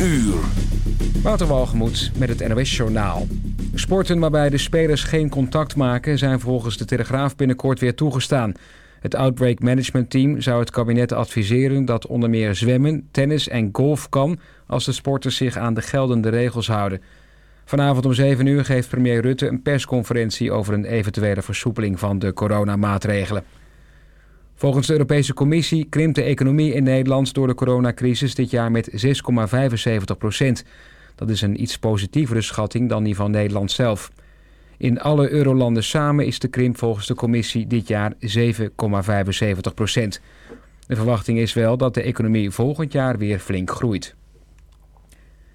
uur. Waterwalgemoed met het NOS Journaal. Sporten waarbij de spelers geen contact maken... zijn volgens de Telegraaf binnenkort weer toegestaan. Het Outbreak Management Team zou het kabinet adviseren... dat onder meer zwemmen, tennis en golf kan... als de sporters zich aan de geldende regels houden. Vanavond om 7 uur geeft premier Rutte een persconferentie... over een eventuele versoepeling van de coronamaatregelen. Volgens de Europese Commissie krimpt de economie in Nederland... door de coronacrisis dit jaar met 6,75 procent... Dat is een iets positievere schatting dan die van Nederland zelf. In alle eurolanden samen is de krimp volgens de commissie dit jaar 7,75 procent. De verwachting is wel dat de economie volgend jaar weer flink groeit.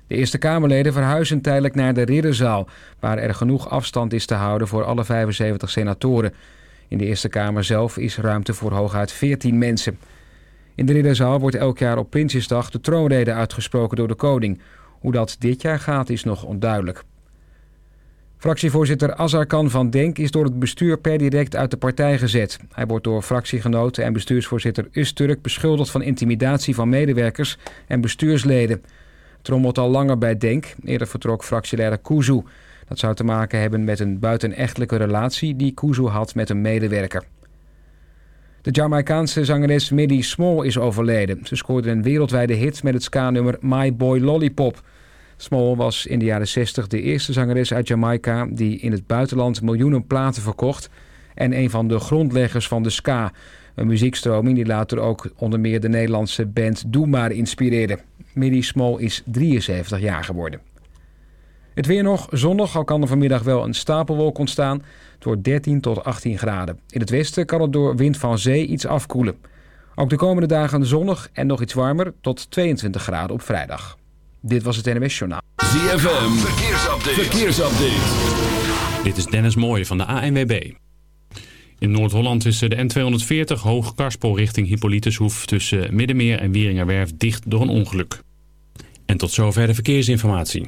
De Eerste Kamerleden verhuizen tijdelijk naar de Ridderzaal... waar er genoeg afstand is te houden voor alle 75 senatoren. In de Eerste Kamer zelf is ruimte voor hooguit 14 mensen. In de Ridderzaal wordt elk jaar op Prinsjesdag de troonrede uitgesproken door de koning... Hoe dat dit jaar gaat is nog onduidelijk. Fractievoorzitter Azarkan van Denk is door het bestuur per direct uit de partij gezet. Hij wordt door fractiegenoten en bestuursvoorzitter Usturk beschuldigd van intimidatie van medewerkers en bestuursleden. Het rommelt al langer bij Denk. Eerder vertrok fractieleider Kuzu. Dat zou te maken hebben met een buitenechtelijke relatie die Kuzu had met een medewerker. De Jamaicaanse zangeres Middy Small is overleden. Ze scoorde een wereldwijde hit met het ska-nummer My Boy Lollipop. Small was in de jaren 60 de eerste zangeres uit Jamaica... die in het buitenland miljoenen platen verkocht... en een van de grondleggers van de ska. Een muziekstroming die later ook onder meer de Nederlandse band Doe Maar inspireerde. Middy Small is 73 jaar geworden. Het weer nog zonnig, al kan er vanmiddag wel een stapelwolk ontstaan. Het wordt 13 tot 18 graden. In het westen kan het door wind van zee iets afkoelen. Ook de komende dagen zonnig en nog iets warmer tot 22 graden op vrijdag. Dit was het NMS Journaal. ZFM, verkeersupdate. verkeersupdate. Dit is Dennis Mooij van de ANWB. In Noord-Holland is de N240 hoog karspel richting Hippolytushoef... tussen Middenmeer en Wieringerwerf dicht door een ongeluk. En tot zover de verkeersinformatie.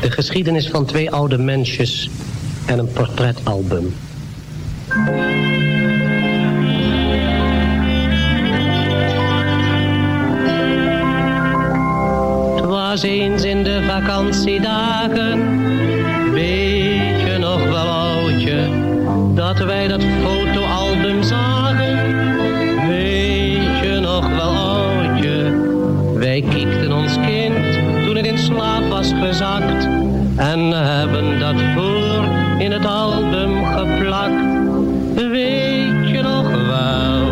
De geschiedenis van twee oude mensjes en een portretalbum. Het was eens in de vakantiedagen, weet je nog wel oudje, dat wij dat fotoalbum slaap was gezakt en hebben dat voor in het album geplakt. Weet je nog wel,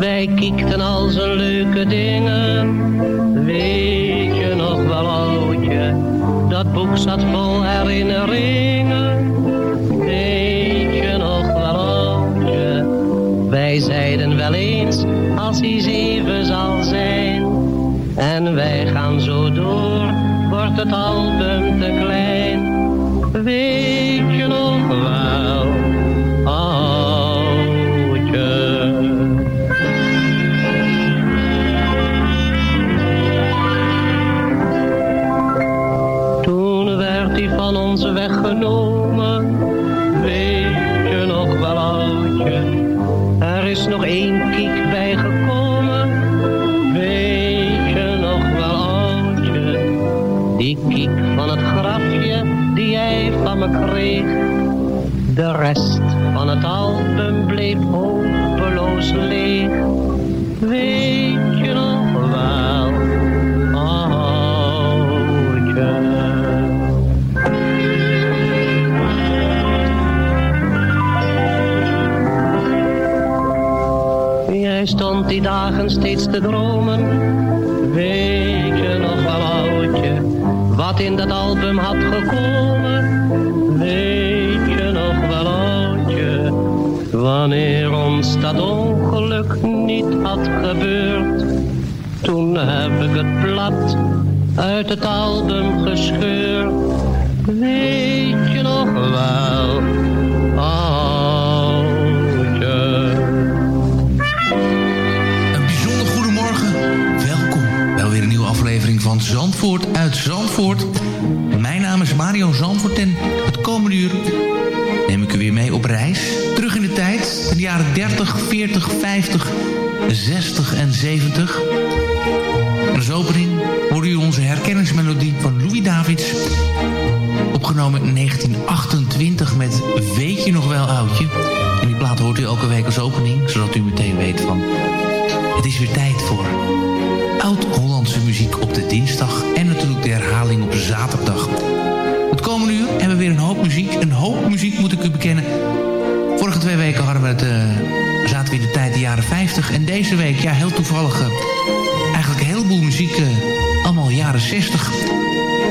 Wij kiekten al zijn leuke dingen, weet je nog wel oudje? Dat boek zat vol herinneringen, weet je nog wel oudje? Wij zeiden wel eens, als hij zeven zal zijn, en wij gaan zo door, wordt het album het album bleef hopeloos leeg. Weet je nog wel, oudje? Jij stond die dagen steeds te dromen, weet je nog wel oudje, wat in dat album had gekomen, blad uit het album gescheurd, weet je nog wel, oudje. Een bijzonder goedemorgen. Welkom bij alweer een nieuwe aflevering van Zandvoort uit Zandvoort. Mijn naam is Mario Zandvoort en het komende uur neem ik u weer mee op reis. Terug in de tijd, in de jaren 30, 40, 50, 60 en 70. Opening hoor u onze herkenningsmelodie van Louis Davids. Opgenomen in 1928 met Weet je nog wel oudje? En die plaat hoort u elke week als opening, zodat u meteen weet van... Het is weer tijd voor oud-Hollandse muziek op de dinsdag... en natuurlijk de herhaling op zaterdag. Het komende uur hebben we weer een hoop muziek. Een hoop muziek moet ik u bekennen. Vorige twee weken hadden we het, eh, zaten we in de tijd de jaren 50. En deze week, ja heel toevallig... Eh, heleboel muziek, eh, allemaal jaren 60.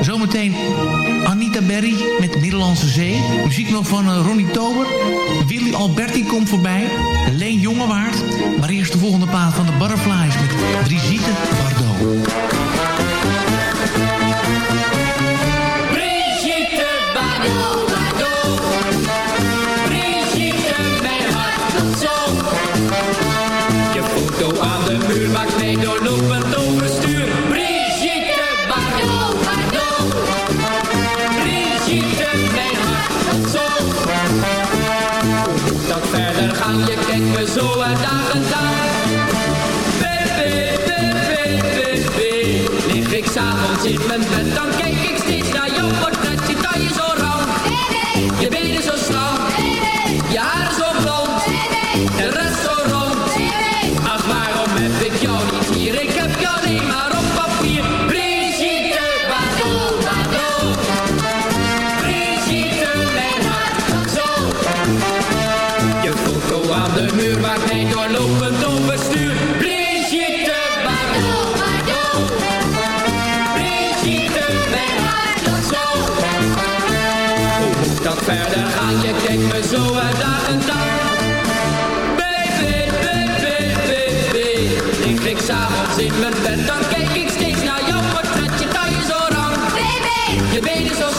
Zometeen Anita Berry met Middellandse Zee. Muziek nog van eh, Ronnie Tober. Willy Alberti komt voorbij. Leen Jongewaard. Maar eerst de volgende plaat van de Butterflies met Brigitte Bardot. Je in mijn bed, dan kijk ik steeds naar jouw portret. Je taille zo lang, je benen zo slank, je haar zo blond, de rest zo rond. Ach, waarom heb ik jou niet hier? Ik heb jou alleen maar op papier. Brigitte, Bardot, Bardot. Brigitte, mijn hart, zo. Je foto aan de muur maakt mij doorlopend onbestuur. verder gaan. Je kijkt me zo uit en dan. Baby, baby, baby. Ik kijk s'avonds in mijn bed, dan kijk ik steeds naar jouw portretje. Daar zo oranje. Baby! Je benen zo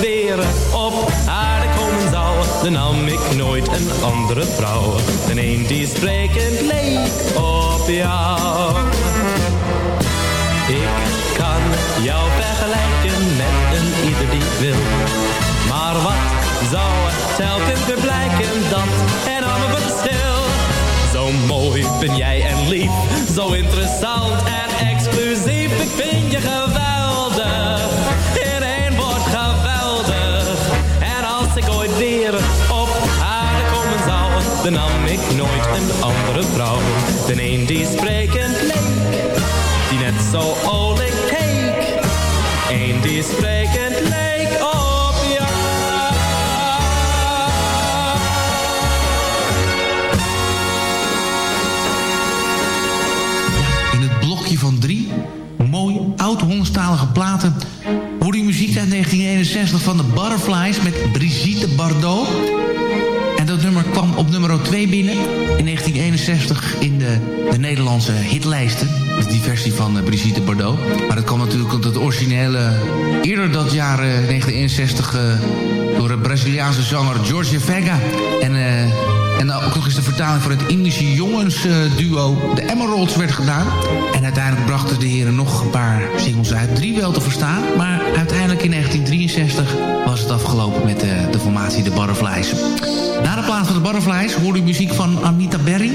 weer op aarde komen zou, dan nam ik nooit een andere vrouw. Dan een die sprekend leek op jou. Ik kan jou vergelijken met een ieder die wil. Maar wat zou er telkens weer blijken, dat enorme verschil. Zo mooi ben jij en lief, zo interessant en exclusief. Ik vind je geweldig, dan nam ik nooit een andere vrouw. Dan een die sprekend leek, die net zo olijk keek. Eén die sprekend leek op jou. In het blokje van drie mooi oud-Hollandstalige platen... hoor muziek uit 1961 van de Butterflies met Brigitte Bardot. Kwam op nummer 2 binnen in 1961 in de, de Nederlandse hitlijsten. Is die versie van eh, Brigitte Bardot. Maar dat kwam natuurlijk omdat het originele eerder dat jaar eh, 1961 eh, door de Braziliaanse zanger Jorge Vega. En... eh en dan ook nog eens de vertaling voor het Indische jongensduo de Emeralds werd gedaan. En uiteindelijk brachten de heren nog een paar singles uit. Drie wel te verstaan, maar uiteindelijk in 1963 was het afgelopen met de, de formatie de Butterflies. Na de plaats van de Butterflies hoorde u muziek van Anita Berry.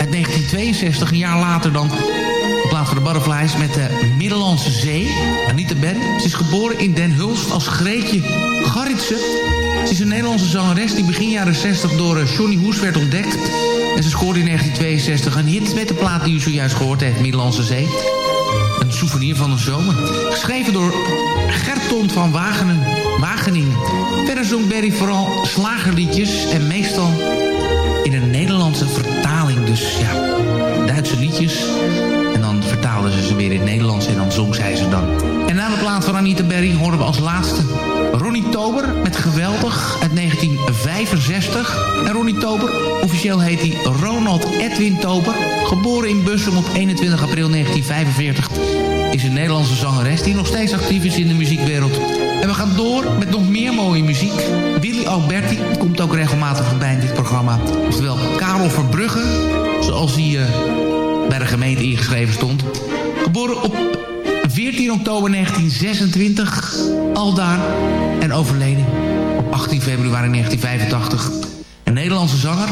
Uit 1962, een jaar later dan van de Butterflies met de Middellandse Zee. Anita Berry. Ze is geboren in Den Hulst als Greetje Garritsen. Ze is een Nederlandse zangeres die begin jaren 60 door eh, Johnny Hoes werd ontdekt. En ze scoorde in 1962 een hit met de plaat die u zojuist gehoord heeft, Middellandse Zee. Een souvenir van de zomer. Geschreven door Gerton van Wageningen. Verder zong Berry vooral slagerliedjes en meestal in een Nederlandse vertaling. Dus ja, Duitse liedjes. Ze ze weer in het Nederlands en dan zong zij ze dan. En na de plaat van Anita Berry horen we als laatste Ronnie Tober met Geweldig uit 1965. En Ronnie Tober, officieel heet hij Ronald Edwin Tober. Geboren in Bussum op 21 april 1945. Is een Nederlandse zangeres die nog steeds actief is in de muziekwereld. En we gaan door met nog meer mooie muziek. Willy Alberti komt ook regelmatig voorbij in dit programma. Oftewel Karel Verbrugge, zoals eh, bij de gemeente ingeschreven stond. Geboren op 14 oktober 1926, aldaar en overleden op 18 februari 1985. Een Nederlandse zanger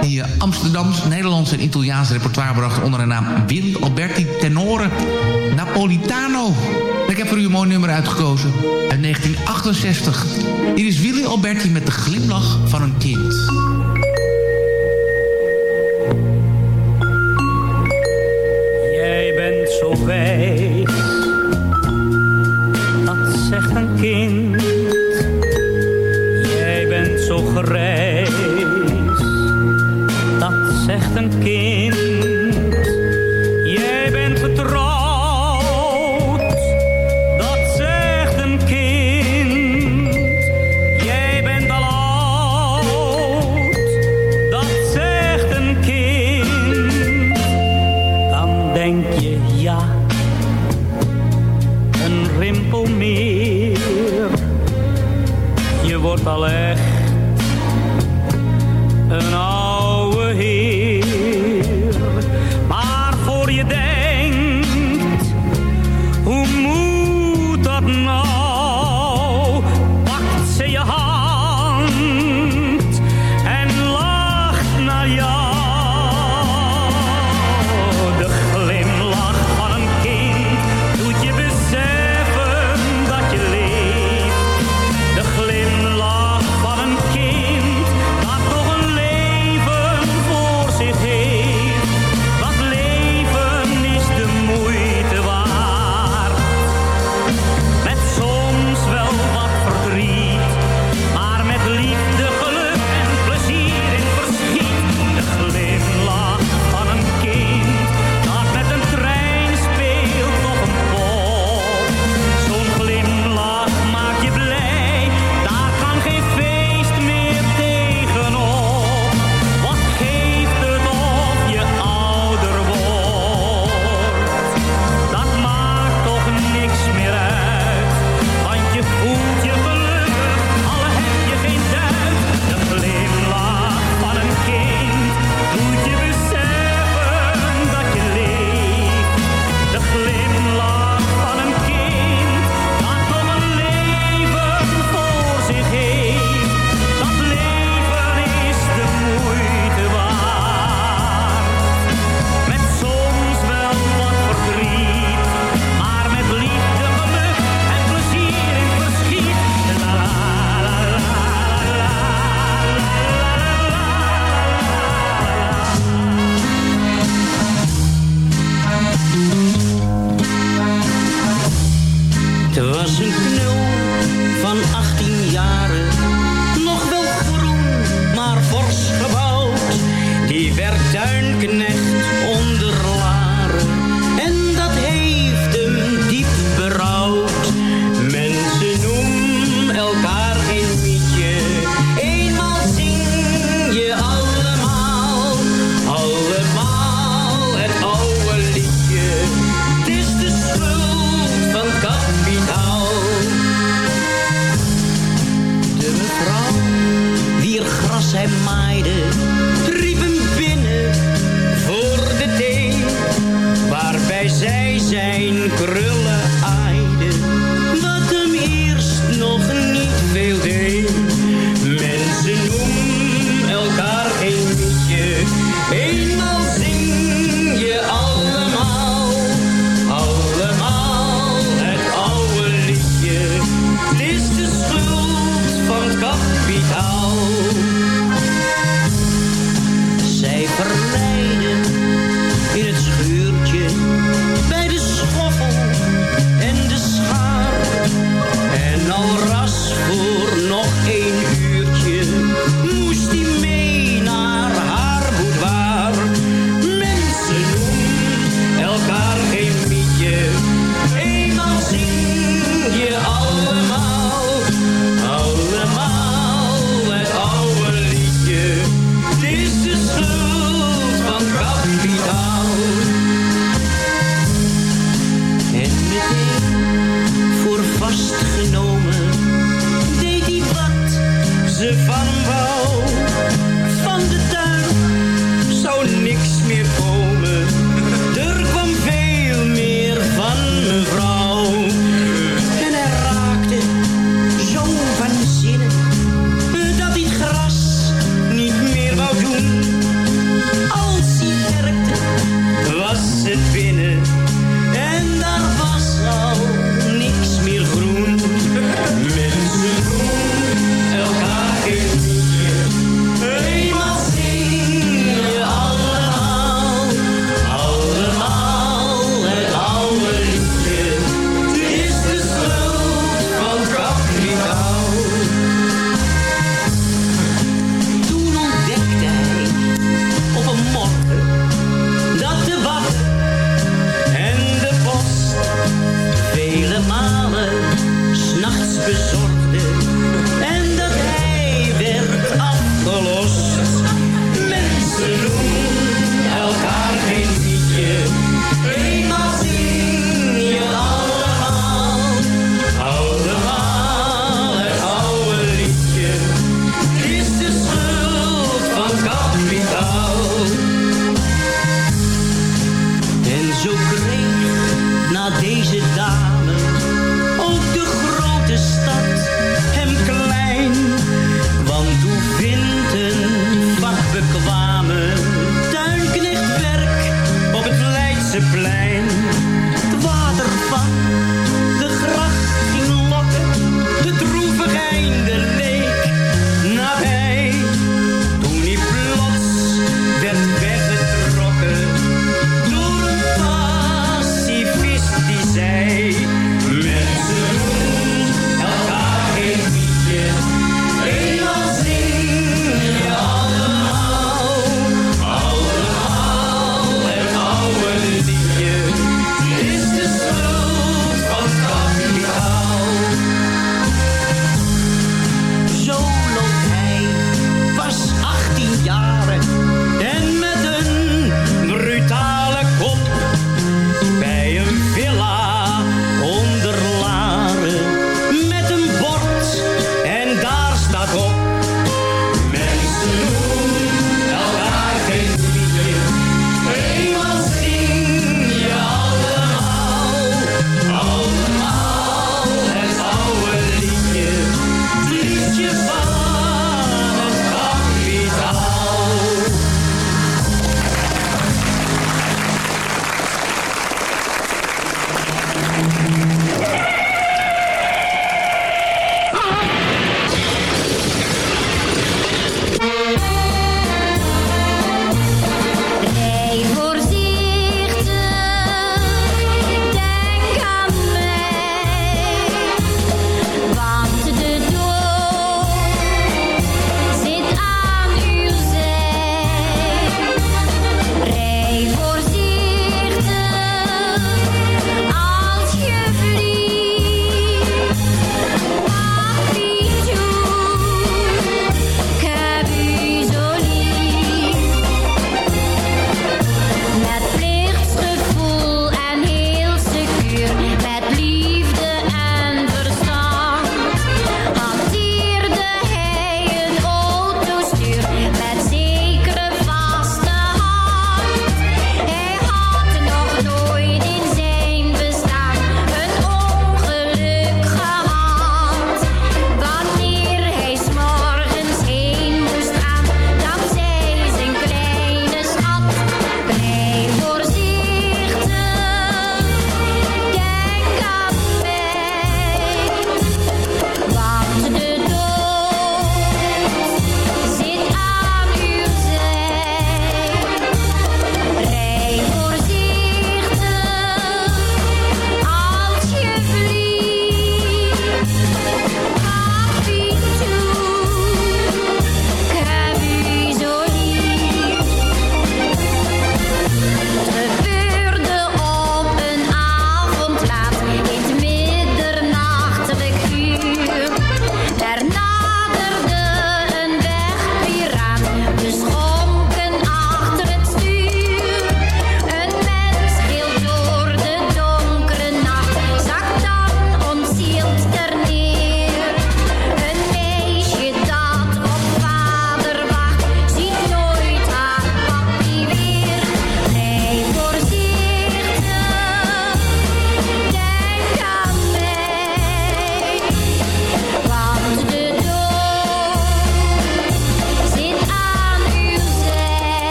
die eh, Amsterdams, Nederlands en Italiaans repertoire bracht onder de naam Willy Alberti Tenore Napolitano. Ik heb voor u een mooi nummer uitgekozen uit 1968. Hier is Willy Alberti met de glimlach van een kind. Dat zegt een kind. Jij bent zo grijs, dat zegt een kind. Wordt al echt een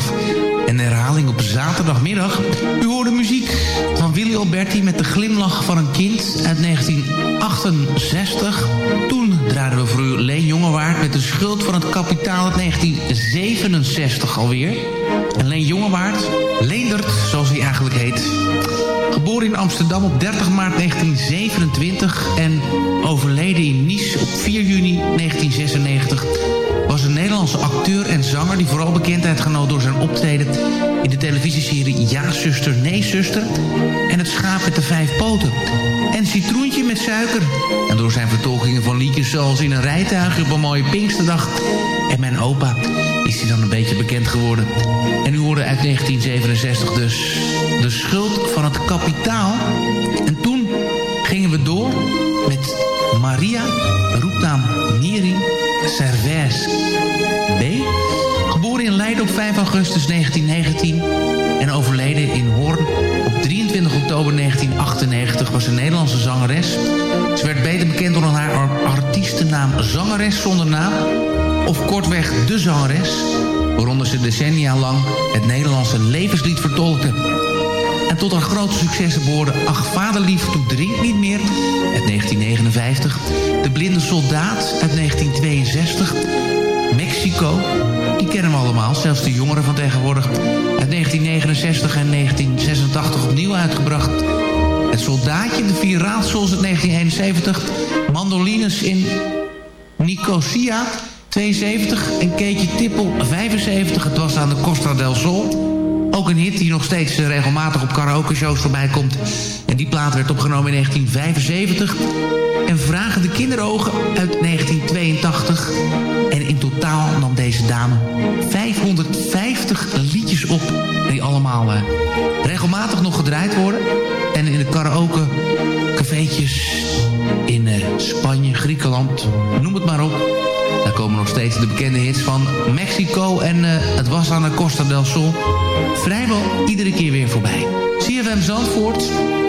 tot 12. En herhaling op zaterdagmiddag. U hoorde muziek van Willy Alberti met de glimlach van een kind uit 1968. Toen draaiden we voor u Leen Jongewaard met de schuld van het kapitaal uit 1967 alweer. En Leen Jongewaard, Leendert zoals hij eigenlijk heet... Geboren in Amsterdam op 30 maart 1927 en overleden in Nice op 4 juni 1996... was een Nederlandse acteur en zanger die vooral bekendheid genoot door zijn optreden... in de televisieserie Ja, zuster, nee, zuster... en Het schaap met de vijf poten... en Citroentje met suiker... en door zijn vertolkingen van liedjes zoals In een rijtuig op een mooie Pinksterdag... en Mijn opa is hij dan een beetje bekend geworden. En u hoorde uit 1967 dus de schuld van het kapitaal. En toen gingen we door met Maria, roepnaam Neri Servais B. Geboren in Leiden op 5 augustus 1919 en overleden in Hoorn op 23 oktober 1998 was een Nederlandse zangeres. Ze werd beter bekend door haar artiestennaam Zangeres zonder naam of kortweg De Zangeres, waaronder ze decennia lang het Nederlandse levenslied vertolkte. En tot haar grote successen behoorden Ach Vaderlief, Toe Drink Niet Meer uit 1959. De Blinde Soldaat uit 1962. Mexico, die kennen we allemaal, zelfs de jongeren van tegenwoordig. Uit 1969 en 1986 opnieuw uitgebracht. Het Soldaatje, De Vier Raadsels uit 1971. Mandolines in Nicosia 72 en Keetje Tippel 75. Het was aan de Costa del Sol. Ook een hit die nog steeds eh, regelmatig op karaoke-shows voorbij komt. En die plaat werd opgenomen in 1975. En Vragen de Kinderogen uit 1982. En in totaal nam deze dame 550 liedjes op. Die allemaal uh, regelmatig nog gedraaid worden. En in de karaoke cafeetjes in uh, Spanje, Griekenland, noem het maar op. Daar komen nog steeds de bekende hits van Mexico en uh, het was aan de Costa del Sol. Vrijwel iedere keer weer voorbij. CFM Zandvoort,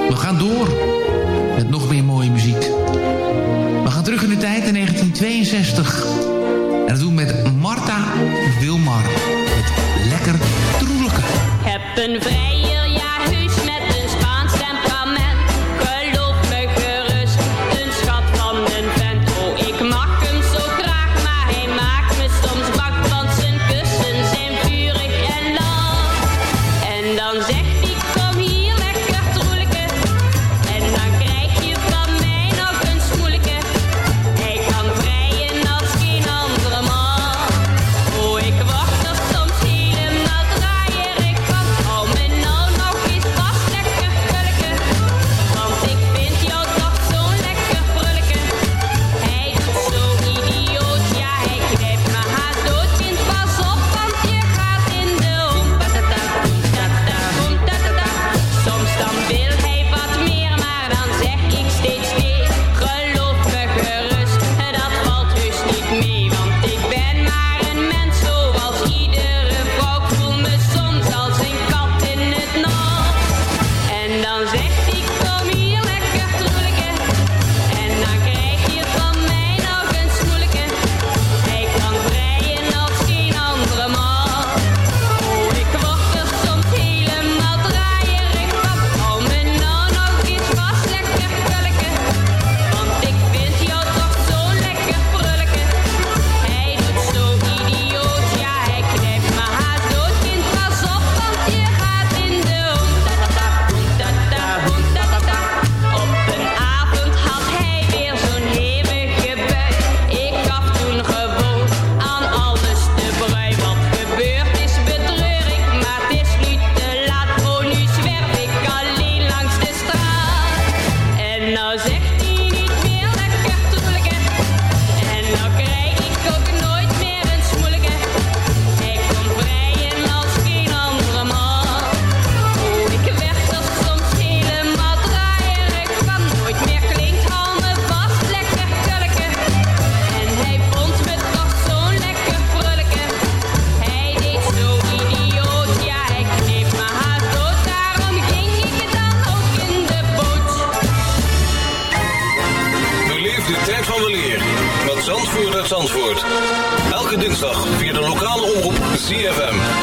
we gaan door met nog meer mooie muziek. We gaan terug in de tijd in 1962. En dat doen we met Marta Wilmar. Met Lekker Troelijke. Heb een vrije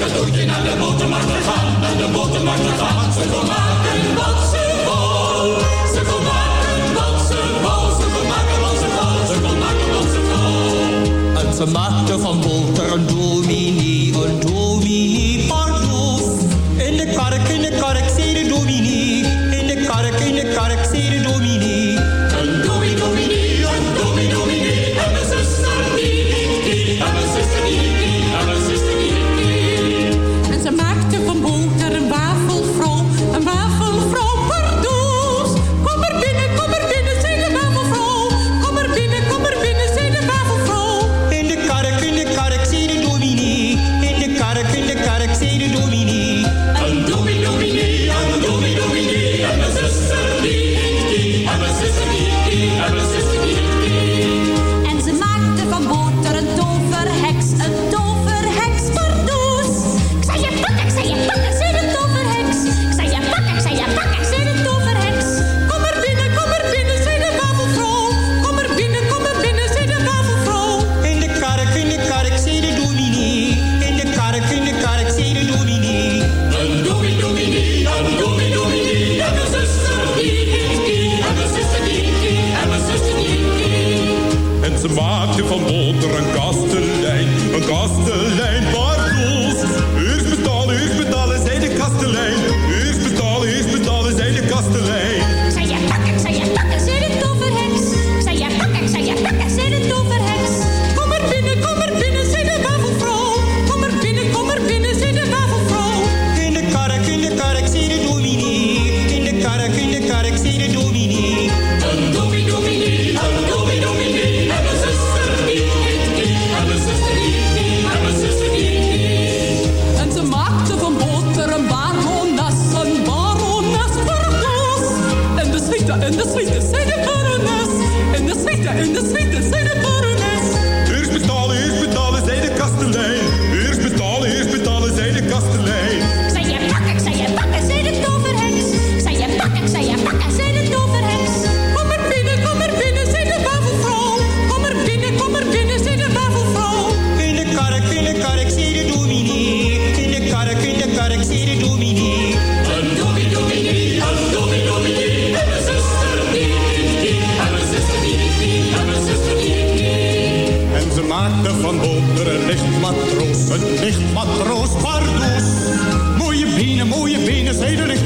Dat naar de botermarkt te gaan, naar de botermarkt te gaan. Ze vermaken wat ze vol. Ze vermaken wat ze vol. Ze vermaken wat ze vol. Ze vermaken wat ze vol. Het vermaakte van boter een dominee, een dominee.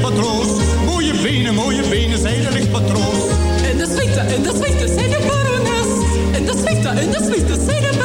Mooie benen, mooie benen, zij de lichtpatroos. En de zwieten, en de zwieten, zij de barones. En de zwieten, in de zwieten, zij de barones.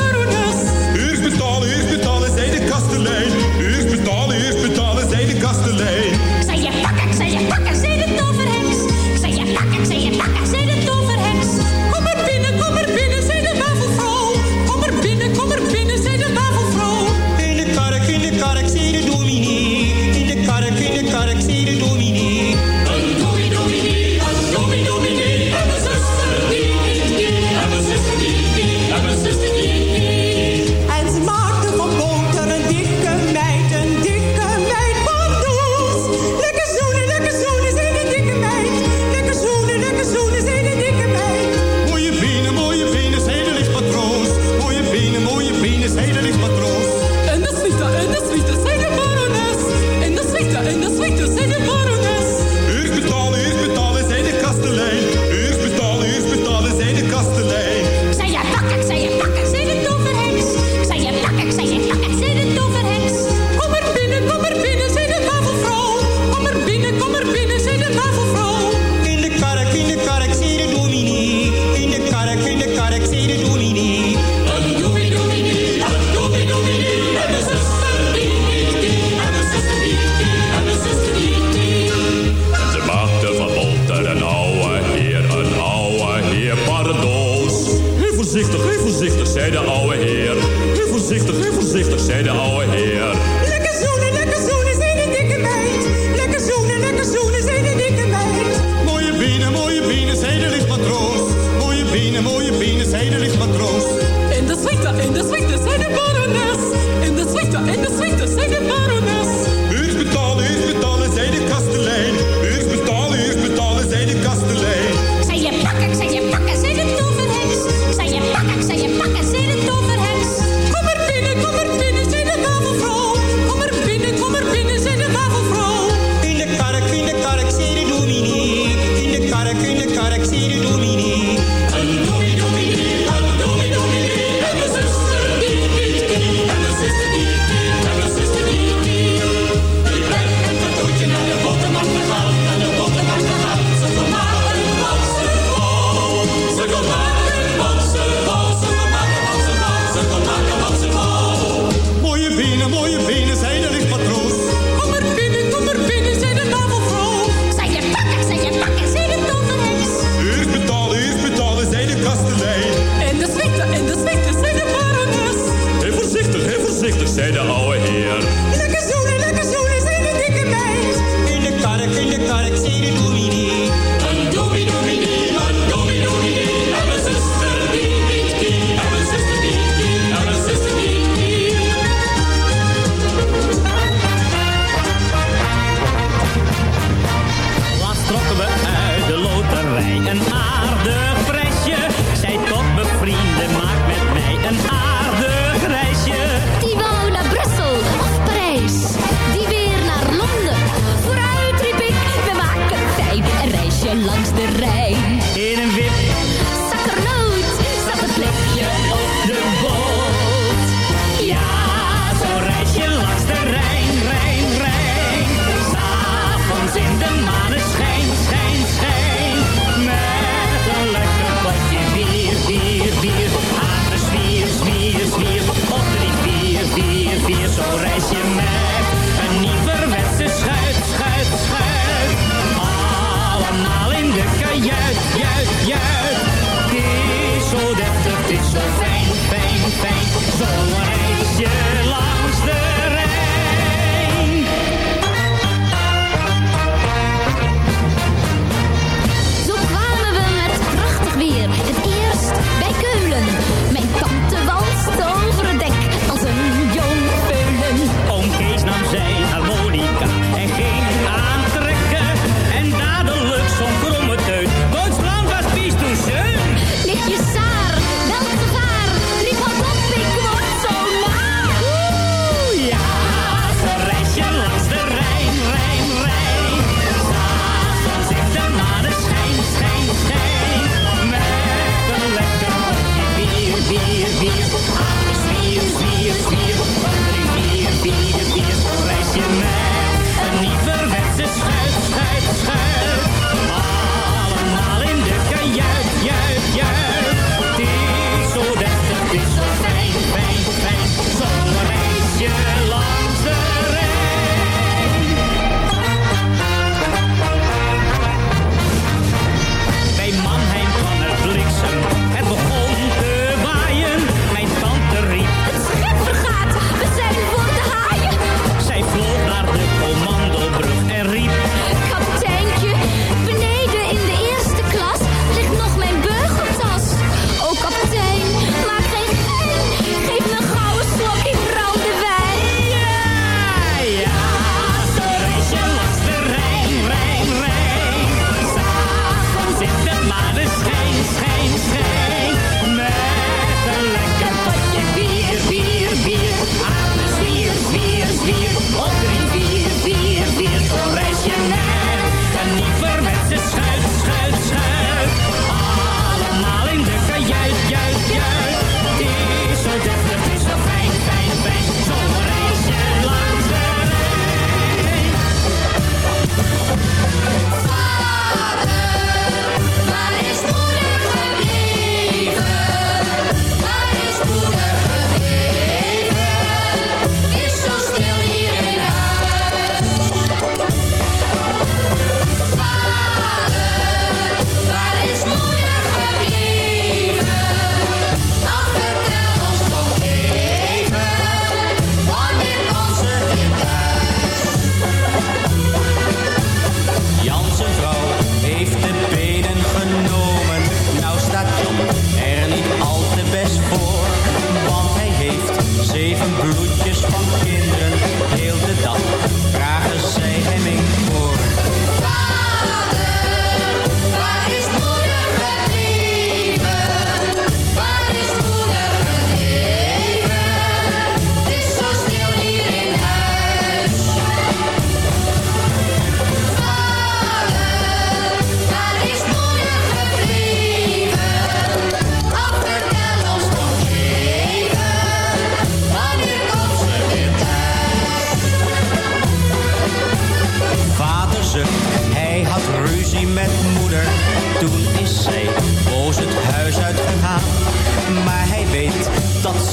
In in sweetest, in the Baroness. In the sweetest, in the sweetest.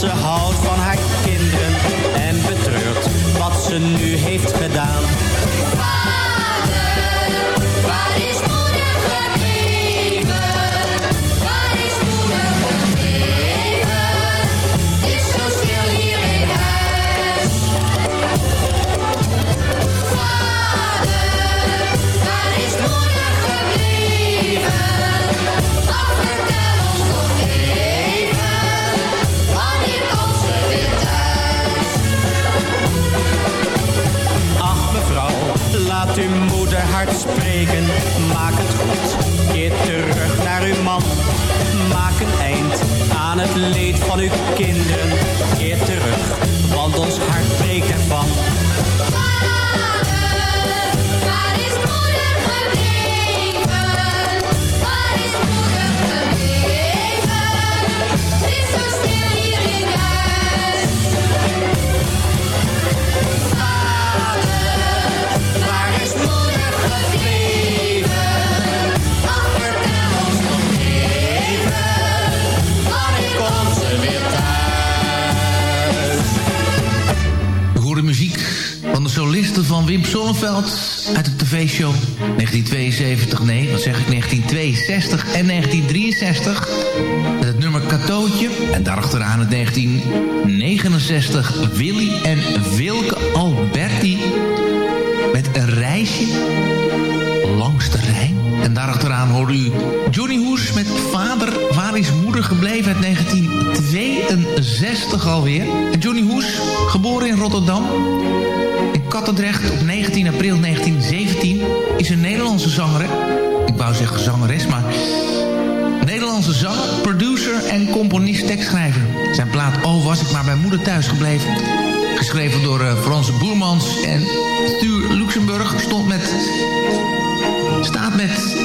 Ze houdt van haar kinderen en betreurt wat ze nu 1962 en 1963. Met het nummer Katootje. En daarachteraan het 1969 Willy en Wilke 1962 alweer. Johnny Hoes, geboren in Rotterdam, in Kattendrecht op 19 april 1917, is een Nederlandse zanger. Ik wou zeggen zangeres, maar Nederlandse zanger, producer en componist tekstschrijver. Zijn plaat Oh was ik maar bij moeder thuis gebleven. Geschreven door eh, Frans Boermans en Stuur Luxemburg. Stond met, staat met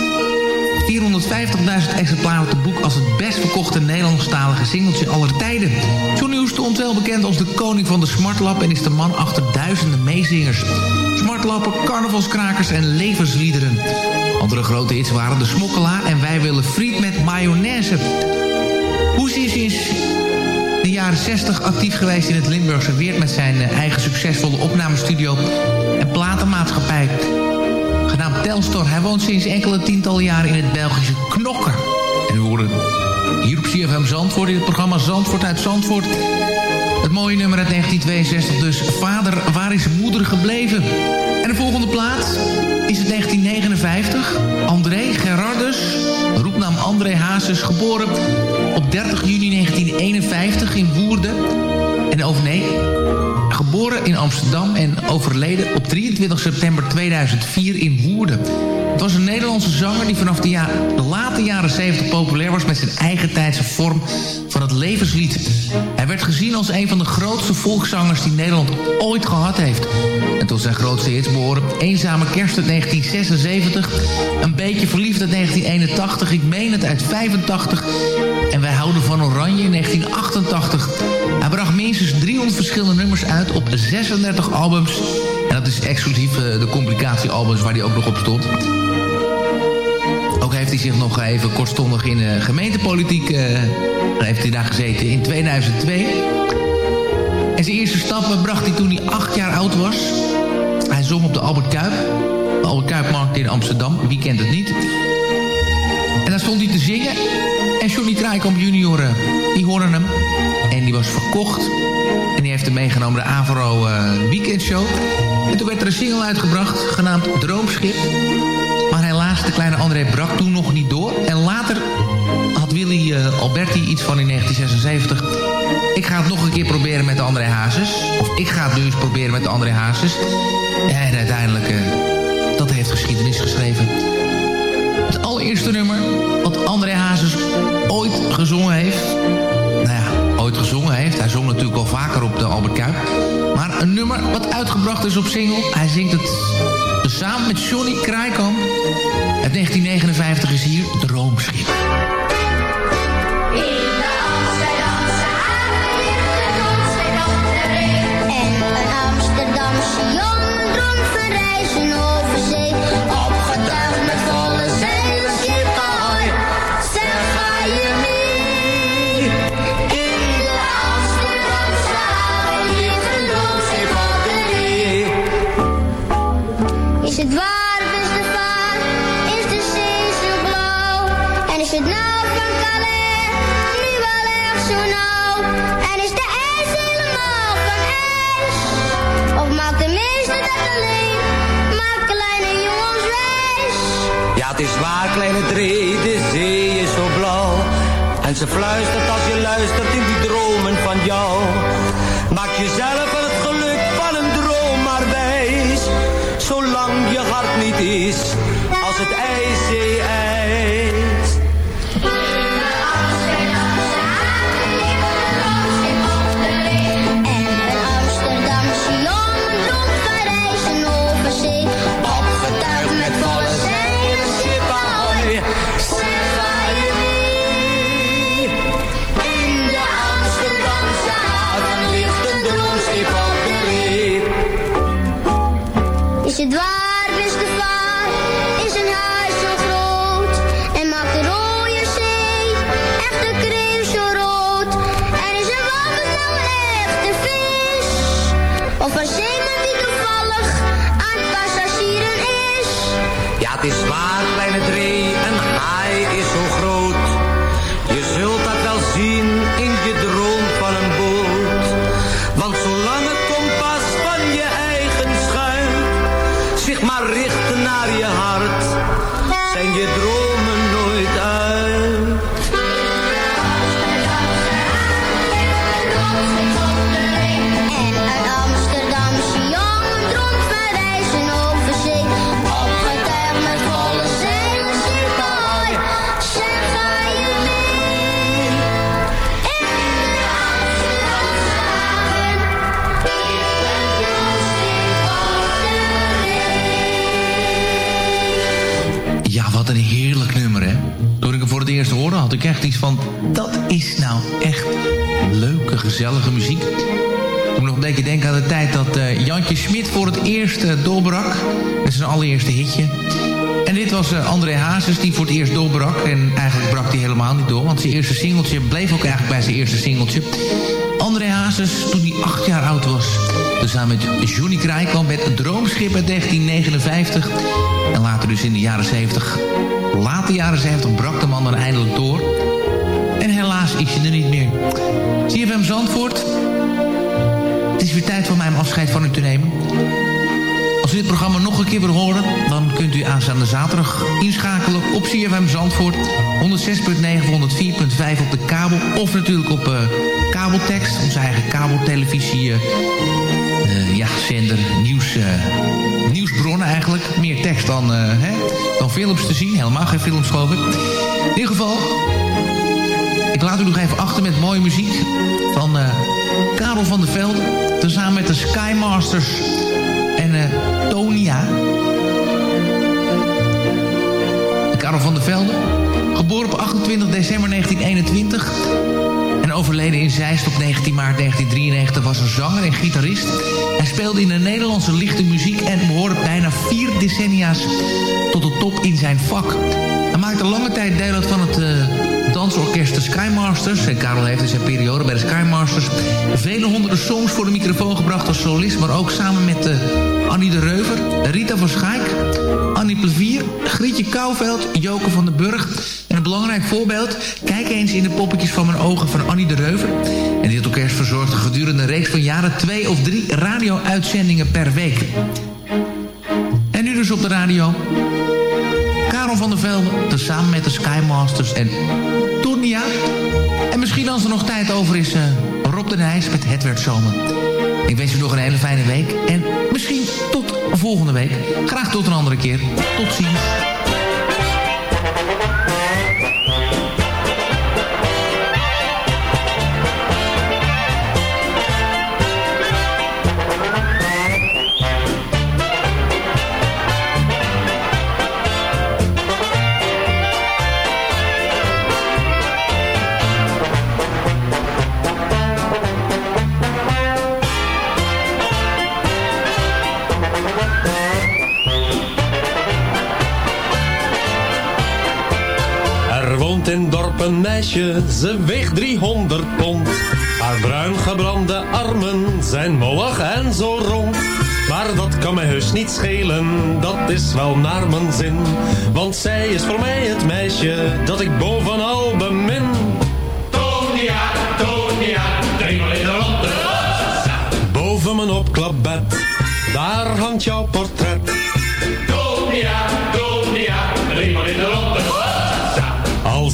450.000 exemplaren het boek... als het best verkochte Nederlandstalige singeltje aller tijden. Johnny Hoes stond wel bekend als de koning van de smartlap... en is de man achter duizenden meezingers. Smartlappen, carnavalskrakers en levensliederen. Andere grote hits waren De Smokkelaar en Wij willen friet met mayonaise. Hoes is de jaren 60 actief geweest in het Limburgse Weert... met zijn eh, eigen succesvolle opnamestudio en platenmaatschappij Telstor. Hij woont sinds enkele tientallen jaren in het Belgische Knokken. En we horen hier op CFM Zandvoort in het programma Zandvoort uit Zandvoort... het mooie nummer uit 1962 dus... Vader, waar is moeder gebleven? En de volgende plaats is het 1959. André Gerardus, roepnaam André Hazes, geboren op 30 juni 1951 in Woerden. En over nee, geboren in Amsterdam en overleden op 23 september 2004 in Woerden. Het was een Nederlandse zanger die vanaf de, late jaren 70 populair was met zijn eigen tijdse vorm van het levenslied. Hij werd gezien als een van de grootste volkszangers die Nederland ooit gehad heeft. En tot zijn grootste hits behoren Eenzame Kerst uit 1976, Een beetje verliefd uit 1981, Ik meen het uit 85 en Wij houden van Oranje in 1988. Minstens 300 verschillende nummers uit op 36 albums. En dat is exclusief eh, de complicatiealbums waar hij ook nog op stond. Ook heeft hij zich nog even kortstondig in de gemeentepolitiek... eh, heeft hij daar gezeten in 2002. En zijn eerste stappen bracht hij toen hij acht jaar oud was. Hij zong op de Albert Kuip. De Albert Kuipmarkt in Amsterdam. Wie kent het niet? En daar stond hij te zingen. En Johnny Kraaikamp junior, eh, die hoorde hem. En die was verkocht. En die heeft hem meegenomen de Avro eh, Weekendshow. En toen werd er een single uitgebracht, genaamd Droomschip. Maar helaas, de kleine André brak toen nog niet door. En later had Willy eh, Alberti iets van in 1976. Ik ga het nog een keer proberen met de André Hazes. Of ik ga het nu eens proberen met de André Hazes. En uiteindelijk, eh, dat heeft geschiedenis geschreven. Het allereerste nummer wat André Hazes ooit gezongen heeft. Heeft. Hij zong natuurlijk al vaker op de Albert Kuip. Maar een nummer wat uitgebracht is op single. Hij zingt het samen met Johnny Kraaikamp. Uit 1959 is hier Droomschip. In het waar, beste vaar? Is de zee zo blauw? En is het nou van Calais? Nu wel echt zo nauw? En is de ijs helemaal van ijs? Of maakt de meeste dat alleen? Maakt kleine jongens wijs? Ja, het is waar, kleine dree, de zee is zo blauw. En ze fluistert als je luistert in die dromen van jou. Maak jezelf van... dat is nou echt leuke, gezellige muziek. Ik beetje denken aan de tijd dat eh, Jantje Smit voor het eerst eh, doorbrak. Met zijn allereerste hitje. En dit was eh, André Hazes die voor het eerst doorbrak. En eigenlijk brak hij helemaal niet door. Want zijn eerste singeltje bleef ook eigenlijk bij zijn eerste singeltje. André Hazes, toen hij acht jaar oud was. Dus samen met Johnny Kraai kwam met droomschip uit 1959. En later dus in de jaren 70. Late jaren 70 brak de man dan eindelijk door. En helaas is hij er niet meer. CFM Zandvoort. Is tijd voor mij om afscheid van u te nemen. Als u dit programma nog een keer wil horen... dan kunt u aanstaande zaterdag inschakelen op CFM Zandvoort. 106.9 of 104.5 op de kabel. Of natuurlijk op eh, kabeltekst. Onze eigen kabeltelevisie... eh, eh, ja, zender, nieuws, nieuwsbronnen eigenlijk. Meer tekst dan, hè, dan films te zien. Helemaal geen films, geloof ik. In ieder geval, ik laat u nog even achter met mooie muziek van Karel van der Velde. Tezamen met de Skymasters en eh, Tonia. Karel van der Velde, geboren op 28 december 1921... En overleden in Zeist op 19 maart 1993 was een zanger en gitarist. Hij speelde in de Nederlandse lichte muziek en behoorde bijna vier decennia's tot de top in zijn vak. Hij maakte lange tijd deel uit van het uh, dansorkest de Skymasters. En Karel heeft in zijn periode bij de Skymasters vele honderden songs voor de microfoon gebracht als solist. Maar ook samen met uh, Annie de Reuver, Rita van Schaik, Annie Plevier, Grietje Kouwveld, Joke van den Burg. En een belangrijk voorbeeld, kijk eens in de poppetjes van mijn ogen van Annie de Reuver. En dit orkest verzorgde gedurende een reeks van jaren twee of drie radio-uitzendingen per week. En nu dus op de radio. Van der Velde, tezamen met de Skymasters en Tonia. En misschien als er nog tijd over is, uh, Rob de Nijs met Het werd zomer. Ik wens u nog een hele fijne week. En misschien tot volgende week. Graag tot een andere keer. Tot ziens. Een meisje, ze weegt 300 pond. Haar bruin gebrande armen zijn mollig en zo rond. Maar dat kan mij heus niet schelen, dat is wel naar mijn zin. Want zij is voor mij het meisje dat ik bovenal bemin. Tonia, Tonia, driemaal in de ronde. Boven mijn opklapbed, daar hangt jouw portret.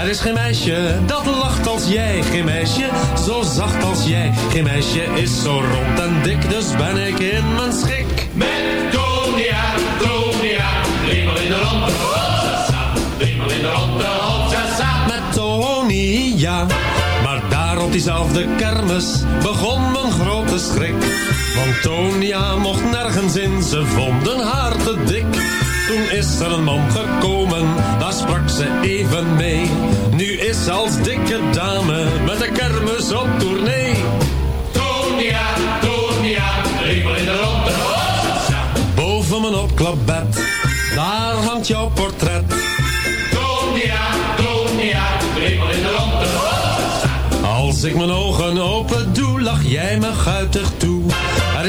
Er is geen meisje dat lacht als jij. Geen meisje zo zacht als jij. Geen meisje is zo rond en dik, dus ben ik in mijn schik. Met Tonia, Tonia, driemaal in de sa. Driemaal in de sa. Met Tony, ja. Maar daar op diezelfde kermis begon mijn grote schrik. Want Tonia mocht nergens in, ze vonden haar te dik. Toen is er een man gekomen, daar sprak ze even mee. Nu is ze als dikke dame met de kermis op tournee. Tonia, Tonia, driemaal in de ronde. Boven mijn opklapbed, daar hangt jouw portret. Tonia, Tonia, driemaal in de ronde. Als ik mijn ogen open doe, lach jij me guitig toe.